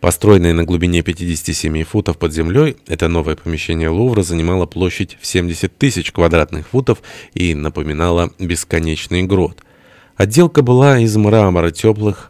Построенное на глубине 57 футов под землей, это новое помещение Лувра занимало площадь в 70 тысяч квадратных футов и напоминало бесконечный грот. Отделка была из мрамора теплых